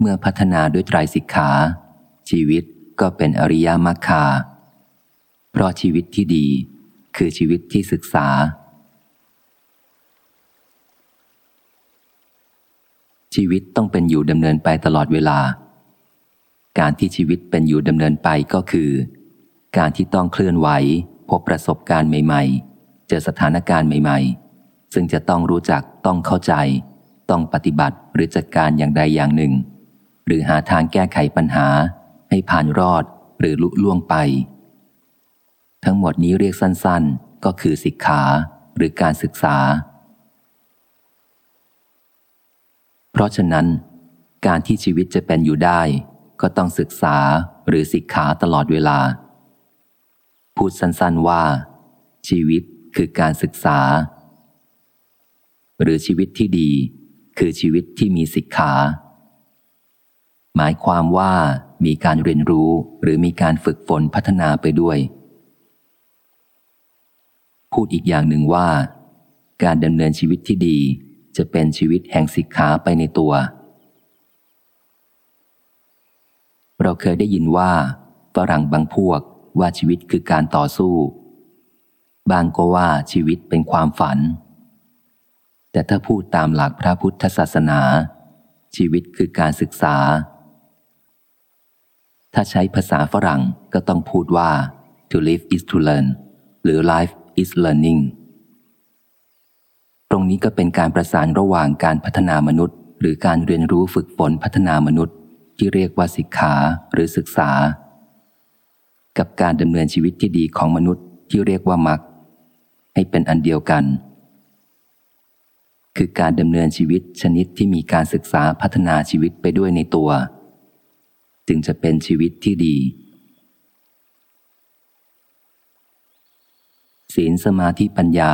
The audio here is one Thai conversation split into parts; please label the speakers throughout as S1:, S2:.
S1: เมื่อพัฒนาด้วยไตรสิกขา ชีวิตก็เป็นอริยมรรคา เพราะชีวิตที่ดีคือชีวิตที่ศึกษา ชีวิตต้องเป็นอยู่ดำเนินไปตลอดเวลา การที่ชีวิตเป็นอยู่ดำเนินไปก็คือ การที่ต้องเคลื่อนไหว พบประสบการณ์ใหม่ ๆ เจอสถานการณ์ใหม่ ๆ ซึ่งจะต้องรู้จักต้องเข้าใจ ต้องปฏิบัติหรือจัดการอย่างใดอย่างหนึ่ง หรือหาทางแก้ไขปัญหา ให้ผ่านรอดหรือลุล่วงไป ทั้งหมดนี้เรียกสั้นๆ ก็คือสิกขาหรือการศึกษา เพราะฉะนั้น การที่ชีวิตจะเป็นอยู่ได้ ก็ต้องศึกษาหรือสิกขาตลอดเวลา พูดสั้นๆว่า ชีวิตคือการศึกษา หรือชีวิตที่ดี คือชีวิตที่มีสิกขา หมายความว่ามีการเรียนรู้หรือมีการฝึกฝนพัฒนาไปด้วย พูดอีกอย่างหนึ่งว่า การดำเนินชีวิตที่ดีจะเป็นชีวิตแห่งสิกขาไปในตัว เราเคยได้ยินว่าฝรั่งบางพวกว่าชีวิตคือการต่อสู้ บางก็ว่าชีวิตเป็นความฝัน แต่ถ้าพูดตามหลักพระพุทธศาสนา ชีวิตคือการศึกษา ถ้าใช้ภาษาฝรั่งก็ต้องพูดว่า to live is to learn หรือ life is learning ตรงนี้ก็เป็นการประสานระหว่างการพัฒนามนุษย์ หรือการเรียนรู้ฝึกฝนพัฒนามนุษย์ ที่เรียกว่าศิกขาหรือศึกษา กับการดำเนินชีวิตที่ดีของมนุษย์ที่เรียกว่ามรรคให้เป็นอันเดียวกัน คือการดำเนินชีวิตชนิดที่มีการศึกษาพัฒนาชีวิตไปด้วยในตัว จึงจะเป็นชีวิตที่ดี ศีลสมาธิปัญญา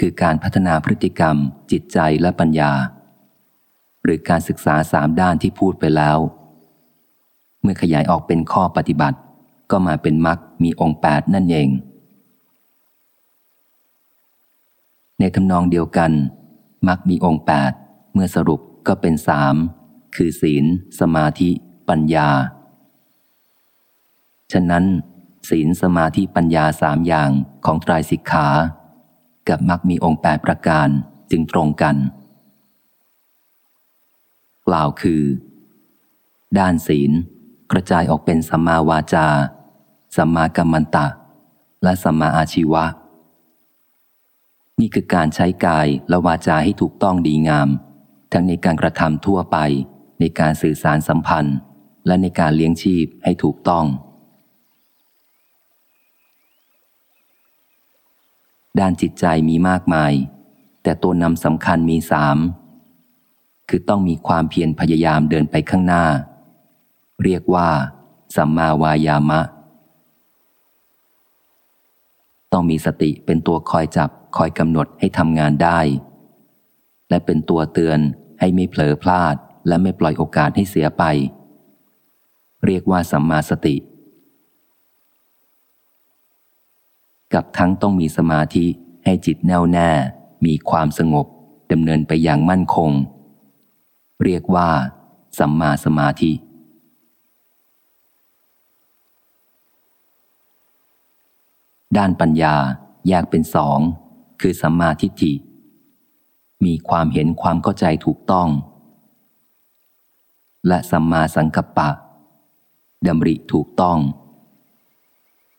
S1: คือการพัฒนาพฤติกรรม จิตใจและปัญญา หรือการศึกษาสามด้านที่พูดไปแล้ว เมื่อขยายออกเป็นข้อปฏิบัติ ก็มาเป็นมรรคมีองค์แปดนั่นเอง ในทำนองเดียวกันมรรคมีองค์แปดเมื่อสรุปก็เป็นสามคือศีล สมาธิ ปัญญา ฉะนั้น ศีลสมาธิปัญญาสามอย่างของตรายสิกขา กับมักมีองค์แปดประการจึงตรงกัน กล่าวคือ ด้านศีล กระจายออกเป็นสัมมาวาจา สัมมากัมมันตะ และสัมมาอาชีวะ นี่คือการใช้กายและวาจาให้ถูกต้องดีงาม ทั้งในการกระทำทั่วไป ในการสื่อสารสัมพันธ์ และในการเลี้ยงชีพให้ถูกต้อง ด้านจิตใจมีมากมาย แต่ตัวนำสำคัญมีสามคือต้องมีความเพียรพยายามเดินไปข้างหน้า เรียกว่า สัมมาวายามะ ต้องมีสติเป็นตัวคอยจับคอยกำหนดให้ทำงานได้ และเป็นตัวเตือนให้ไม่เผลอพลาดและไม่ปล่อยโอกาสให้เสียไป เรียกว่าสัมมาสติ กับทั้งต้องมีสมาธิให้จิตแน่วแน่ มีความสงบดำเนินไปอย่างมั่นคง เรียกว่า สัมมาสมาธิ ด้านปัญญาแยกเป็นสอง คือสัมมาทิฏฐิ มีความเห็นความเข้าใจถูกต้อง และสัมมาสังกัปปะดำริถูกต้อง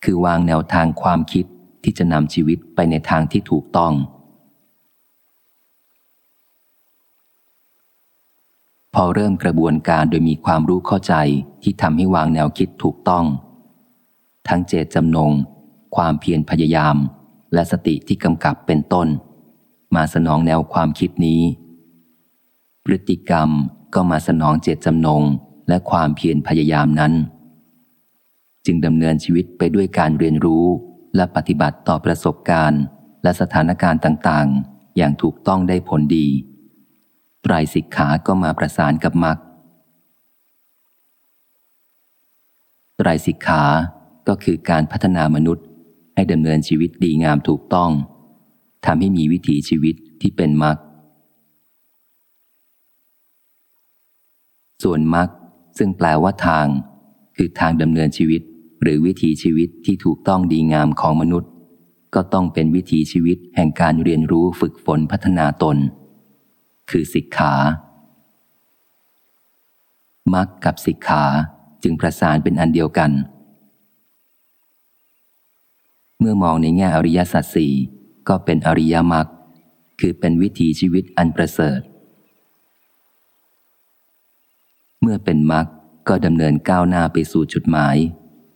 S1: คือวางแนวทางความคิด ที่จะนำชีวิตไปในทางที่ถูกต้อง พอเริ่มกระบวนการโดยมีความรู้เข้าใจที่ทำให้วางแนวคิดถูกต้อง ทั้งเจตจำนง ความเพียรพยายาม และสติที่กำกับเป็นต้น มาสนองแนวความคิดนี้ พฤติกรรมก็มาสนองเจตจำนงและความเพียรพยายามนั้น จึงดำเนินชีวิตไปด้วยการเรียนรู้ และปฏิบัติต่อประสบการณ์ และสถานการณ์ต่างๆ อย่างถูกต้องได้ผลดี ไตรสิกขาก็มาประสานกับมรรคไตรสิกขาก็คือการพัฒนามนุษย์ ให้ดำเนินชีวิตดีงามถูกต้องทำให้มีวิถีชีวิตที่เป็นมรรคส่วนมรรคซึ่งแปลว่าทาง คือทางดำเนินชีวิต หรือวิถีชีวิตที่ถูกต้องดีงามของมนุษย์ ก็ต้องเป็นวิถีชีวิตแห่งการเรียนรู้ฝึกฝนพัฒนาตน คือสิกขามักกับสิกขาจึงประสานเป็นอันเดียวกัน เมื่อมองในแง่อริยสัจสี่ก็เป็นอริยมรรคคือเป็นวิถีชีวิตอันประเสริฐ เมื่อเป็นมรรคก็ดำเนินก้าวหน้าไปสู่จุดหมาย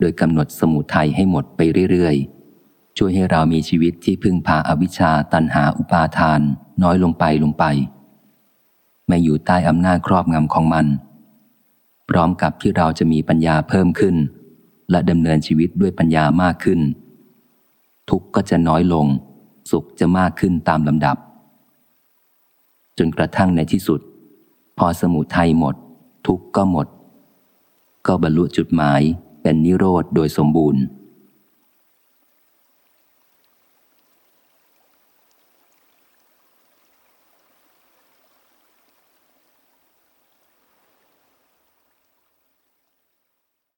S1: โดยกำหนดสมุทัยให้หมดไปเรื่อยๆ ช่วยให้เรามีชีวิตที่พึ่งพาอาวิชชาตันหาอุปาทาน น้อยลงไปลงไป ไม่อยู่ใต้อำนาจครอบงำของมัน พร้อมกับที่เราจะมีปัญญาเพิ่มขึ้น และดำเนินชีวิตด้วยปัญญามากขึ้น ทุกข์ก็จะน้อยลง สุขจะมากขึ้นตามลำดับ จนกระทั่งในที่สุด พอสมุทัยหมด ทุกข์ก็หมด ก็บรรลุจุดหมาย เป็นนิโรธโดยสมบูรณ์